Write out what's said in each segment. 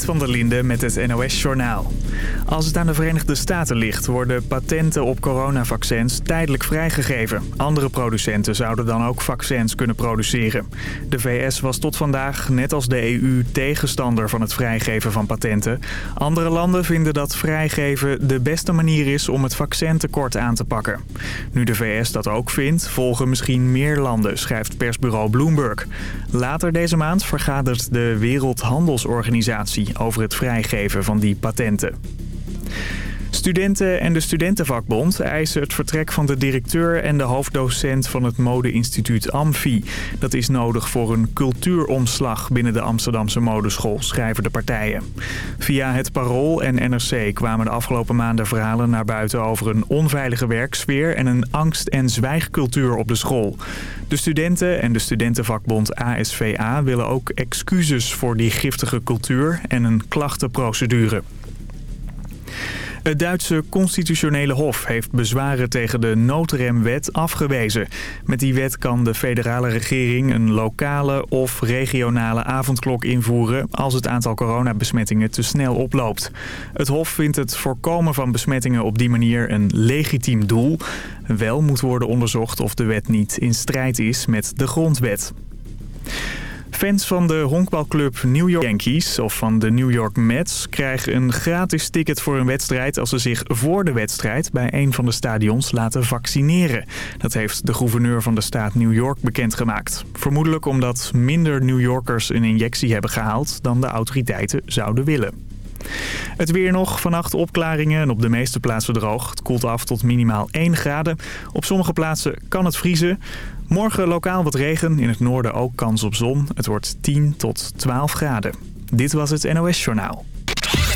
Van der Linde met het NOS-journaal. Als het aan de Verenigde Staten ligt, worden patenten op coronavaccins tijdelijk vrijgegeven. Andere producenten zouden dan ook vaccins kunnen produceren. De VS was tot vandaag, net als de EU, tegenstander van het vrijgeven van patenten. Andere landen vinden dat vrijgeven de beste manier is om het vaccintekort aan te pakken. Nu de VS dat ook vindt, volgen misschien meer landen, schrijft persbureau Bloomberg. Later deze maand vergadert de Wereldhandelsorganisatie over het vrijgeven van die patenten. Studenten en de Studentenvakbond eisen het vertrek van de directeur en de hoofddocent van het modeinstituut Amfi. Dat is nodig voor een cultuuromslag binnen de Amsterdamse modeschool, schrijven de partijen. Via het Parool en NRC kwamen de afgelopen maanden verhalen naar buiten over een onveilige werksfeer en een angst- en zwijgcultuur op de school. De studenten en de studentenvakbond ASVA willen ook excuses voor die giftige cultuur en een klachtenprocedure. Het Duitse constitutionele hof heeft bezwaren tegen de noodremwet afgewezen. Met die wet kan de federale regering een lokale of regionale avondklok invoeren... als het aantal coronabesmettingen te snel oploopt. Het hof vindt het voorkomen van besmettingen op die manier een legitiem doel. Wel moet worden onderzocht of de wet niet in strijd is met de grondwet. Fans van de honkbalclub New York Yankees of van de New York Mets krijgen een gratis ticket voor een wedstrijd als ze zich voor de wedstrijd bij een van de stadions laten vaccineren. Dat heeft de gouverneur van de staat New York bekendgemaakt. Vermoedelijk omdat minder New Yorkers een injectie hebben gehaald dan de autoriteiten zouden willen. Het weer nog, vannacht opklaringen en op de meeste plaatsen droog. Het koelt af tot minimaal 1 graden. Op sommige plaatsen kan het vriezen. Morgen lokaal wat regen, in het noorden ook kans op zon. Het wordt 10 tot 12 graden. Dit was het NOS Journaal.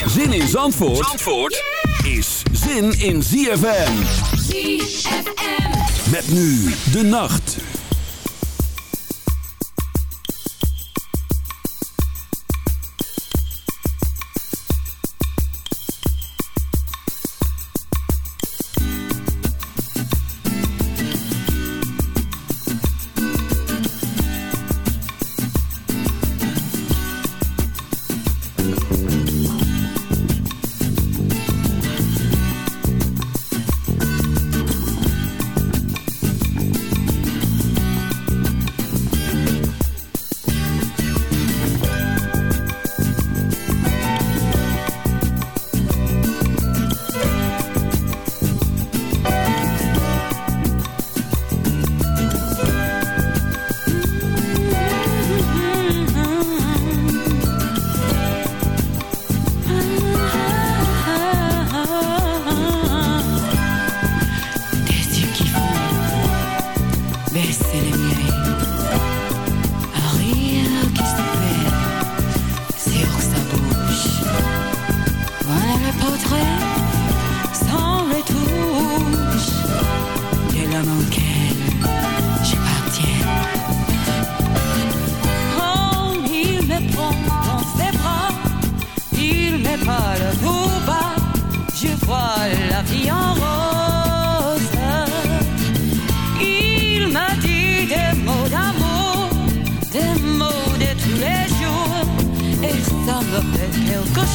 Zin in Zandvoort, Zandvoort is zin in ZFM. ZFM. Met nu de nacht.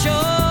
Quelque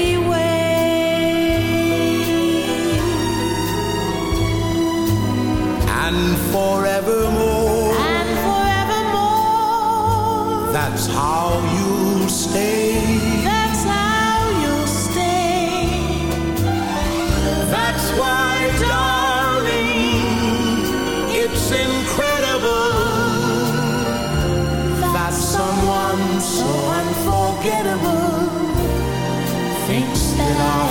unforgettable things that I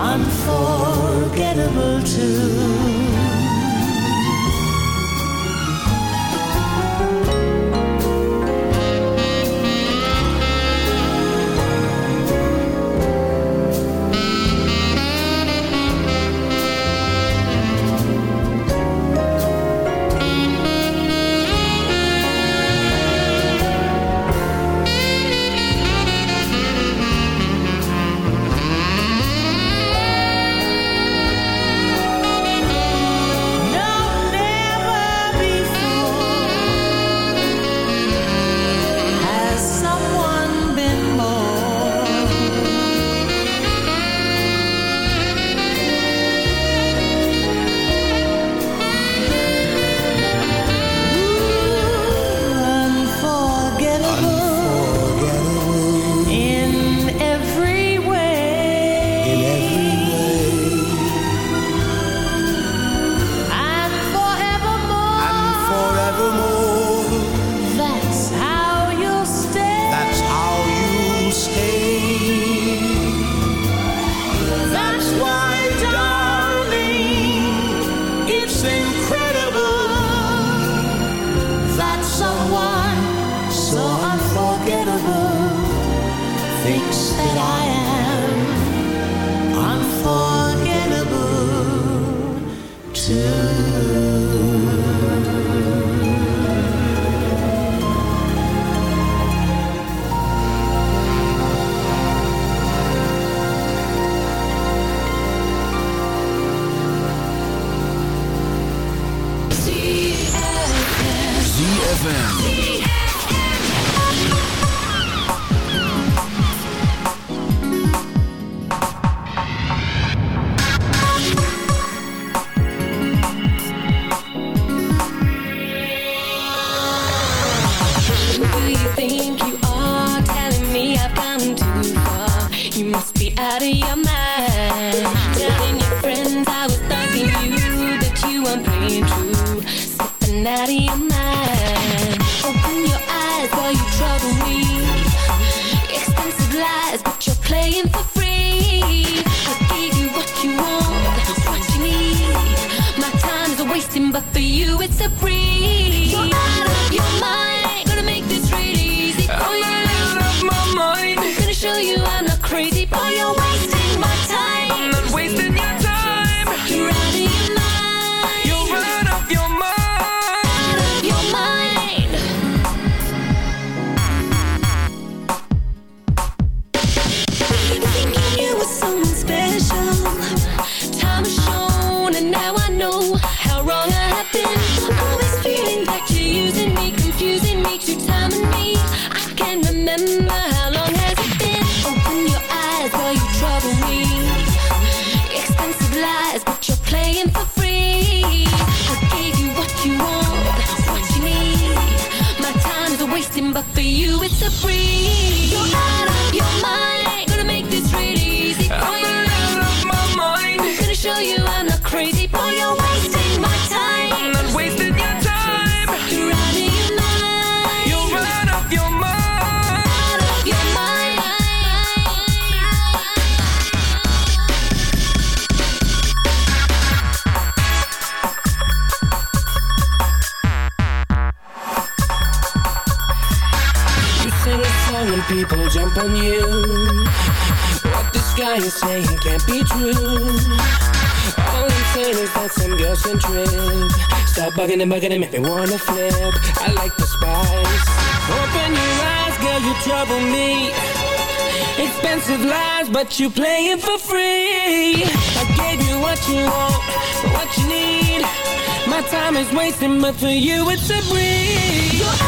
am unforgettable too. and it, bugging make me wanna flip. I like the spice. Open your eyes, girl, you trouble me. Expensive lies, but you play it for free. I gave you what you want, what you need. My time is wasting, but for you it's a breeze.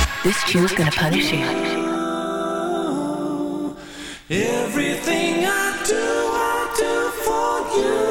This tune's gonna punish you. Everything I do, I do for you.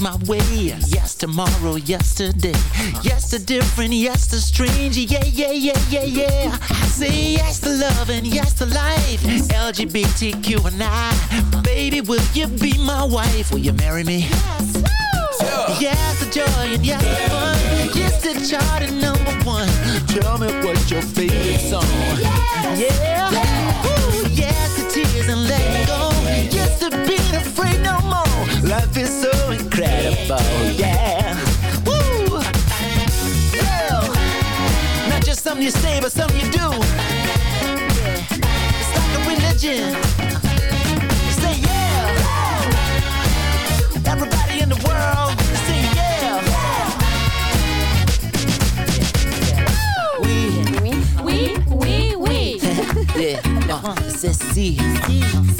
my way. Yes, tomorrow, yesterday. Yes to different, yes to strange. Yeah, yeah, yeah, yeah, yeah. I say yes to love and yes to life. LGBTQ and I. Baby, will you be my wife? Will you marry me? Yes Yes to joy and yes to fun. Yes to chart and number one. Tell me what's your favorite song. Yeah. Ooh, yes to tears and letting go. Yes to being afraid no more. Life is so Something you say, but something you do. Yeah. It's like a religion. Say yeah. Everybody in the world, say yeah. We, Oui, oui, oui. yeah, uh, c'est. Si, si,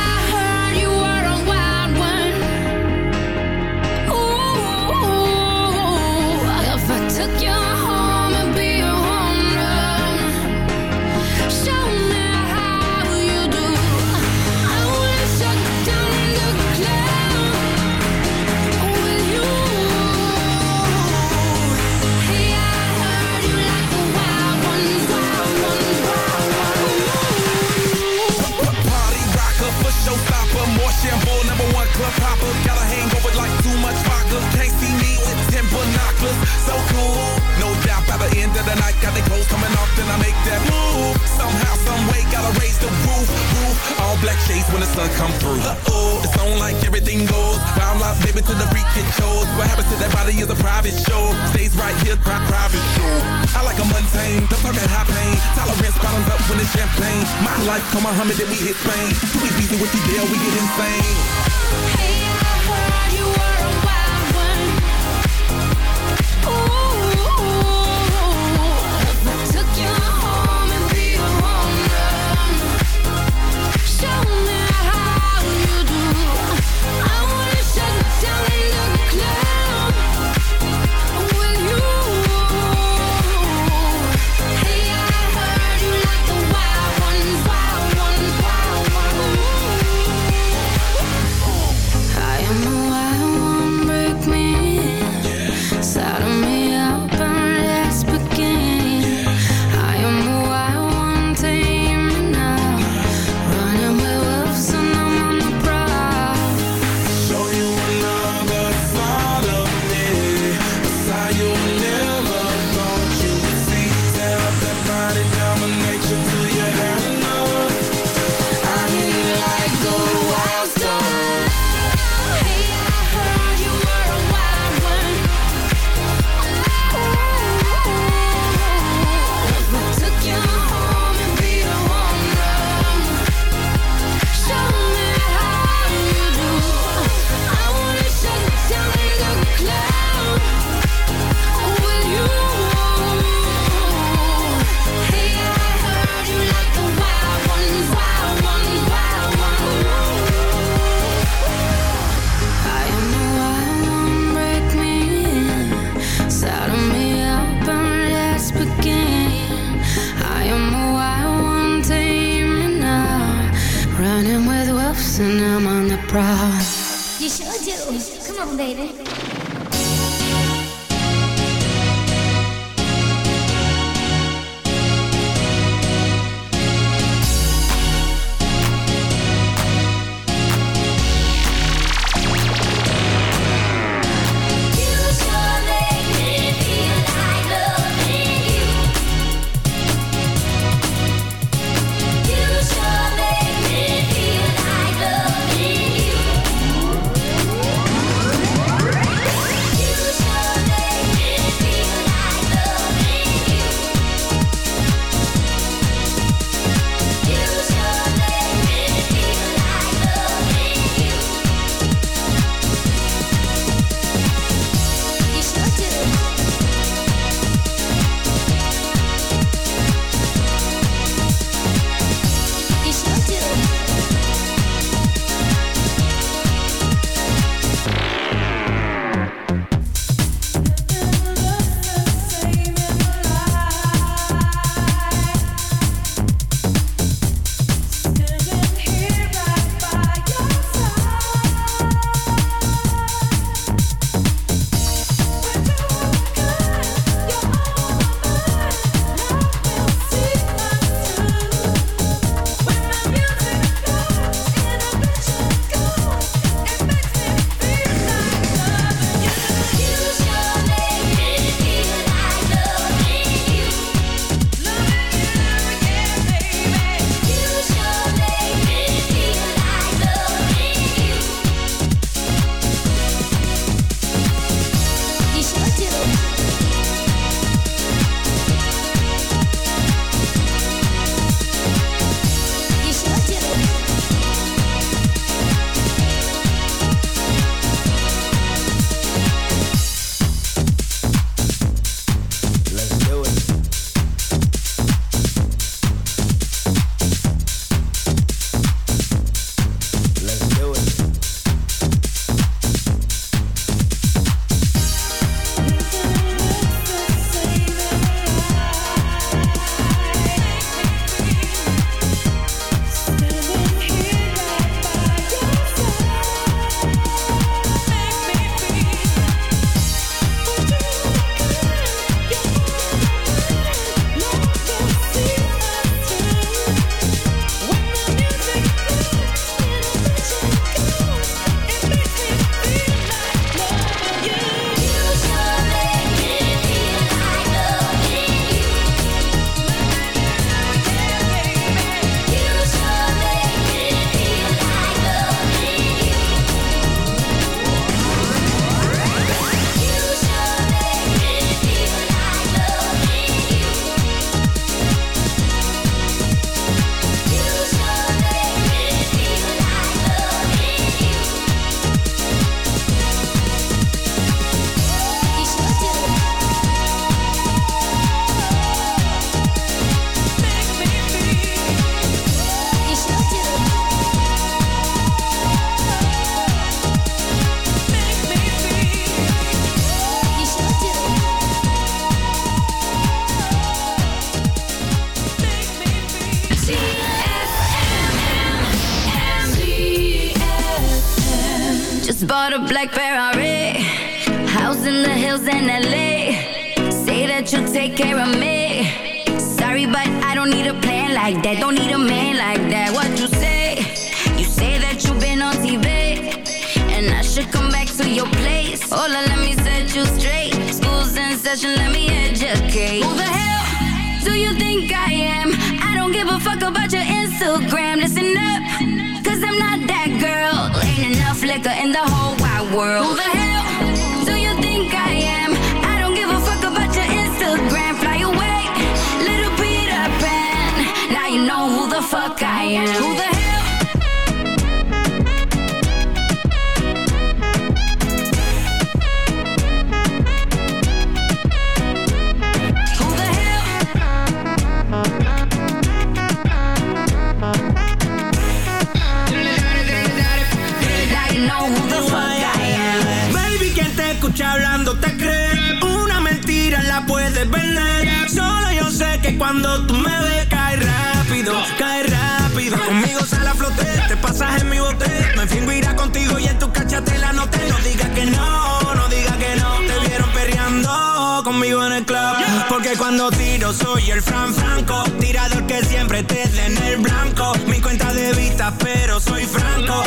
Baby, quien te escucha hablando te cree. Una mentira la puedes vender. Solo yo sé que cuando tú me ves, cae rápido, cae rápido. Conmigo sale a flote, te pasas en mi bote. Me fingo irá contigo y en tu cachatela la te No digas que no, no digas que no. Te vieron perreando conmigo en el club. Porque cuando tiro soy el Fran Franco. Tirador que siempre te den el blanco. Mi cuenta de vista, pero soy franco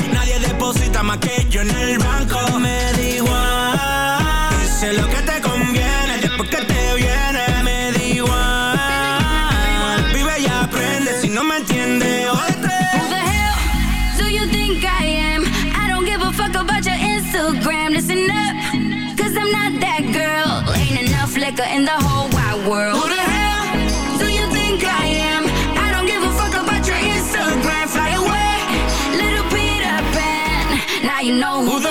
el banco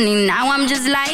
money. Now I'm just like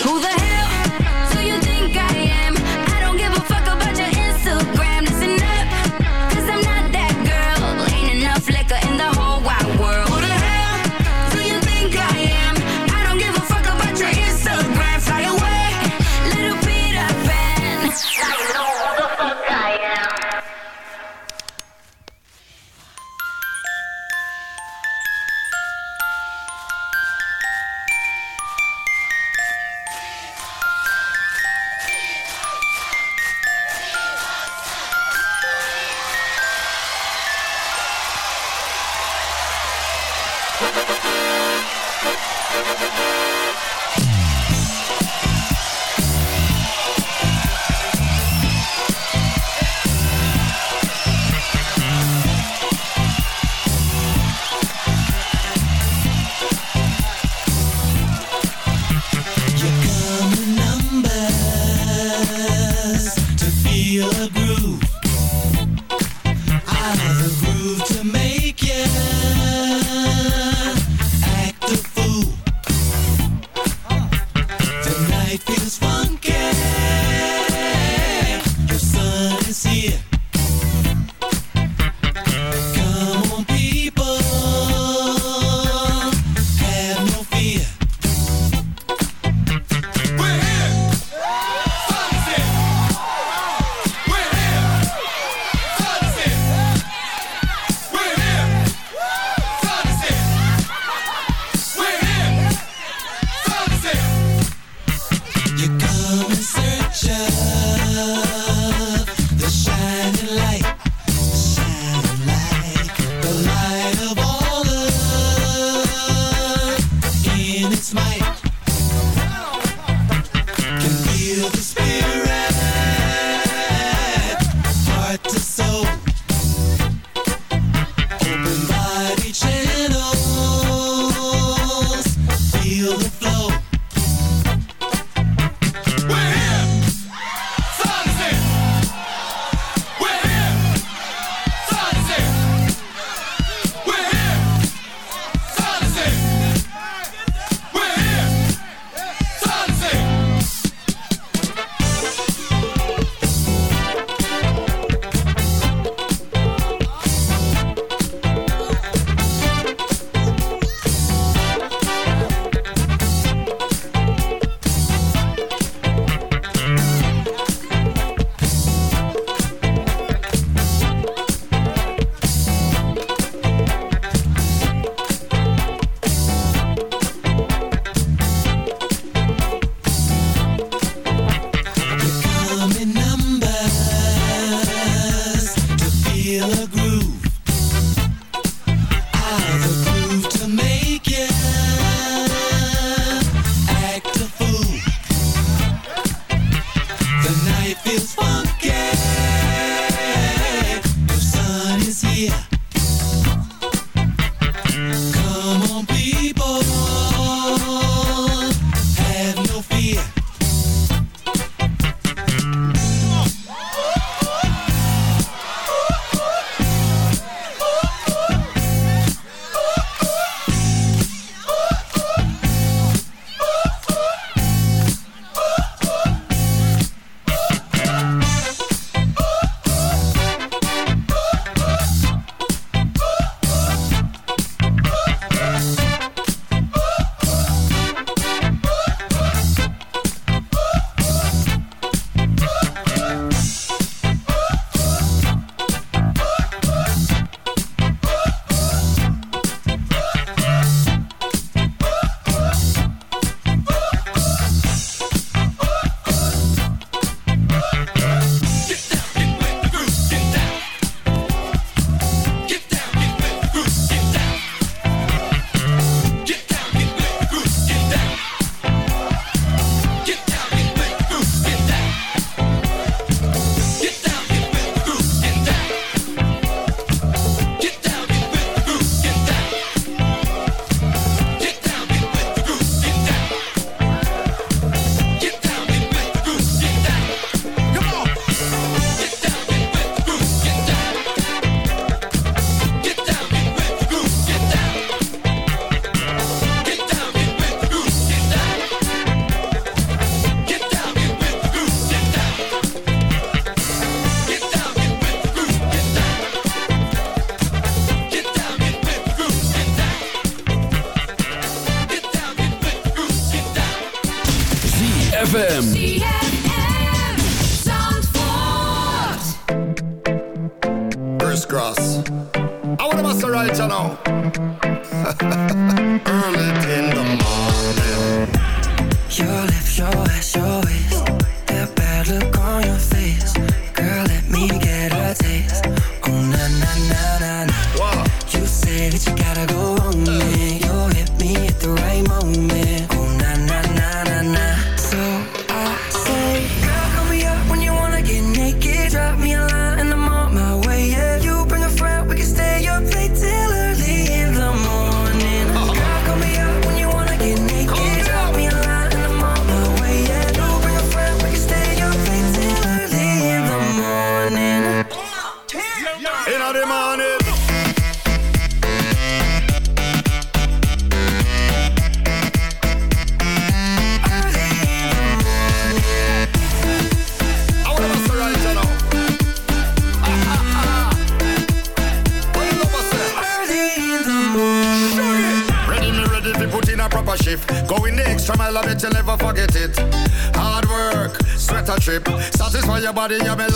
body, yeah,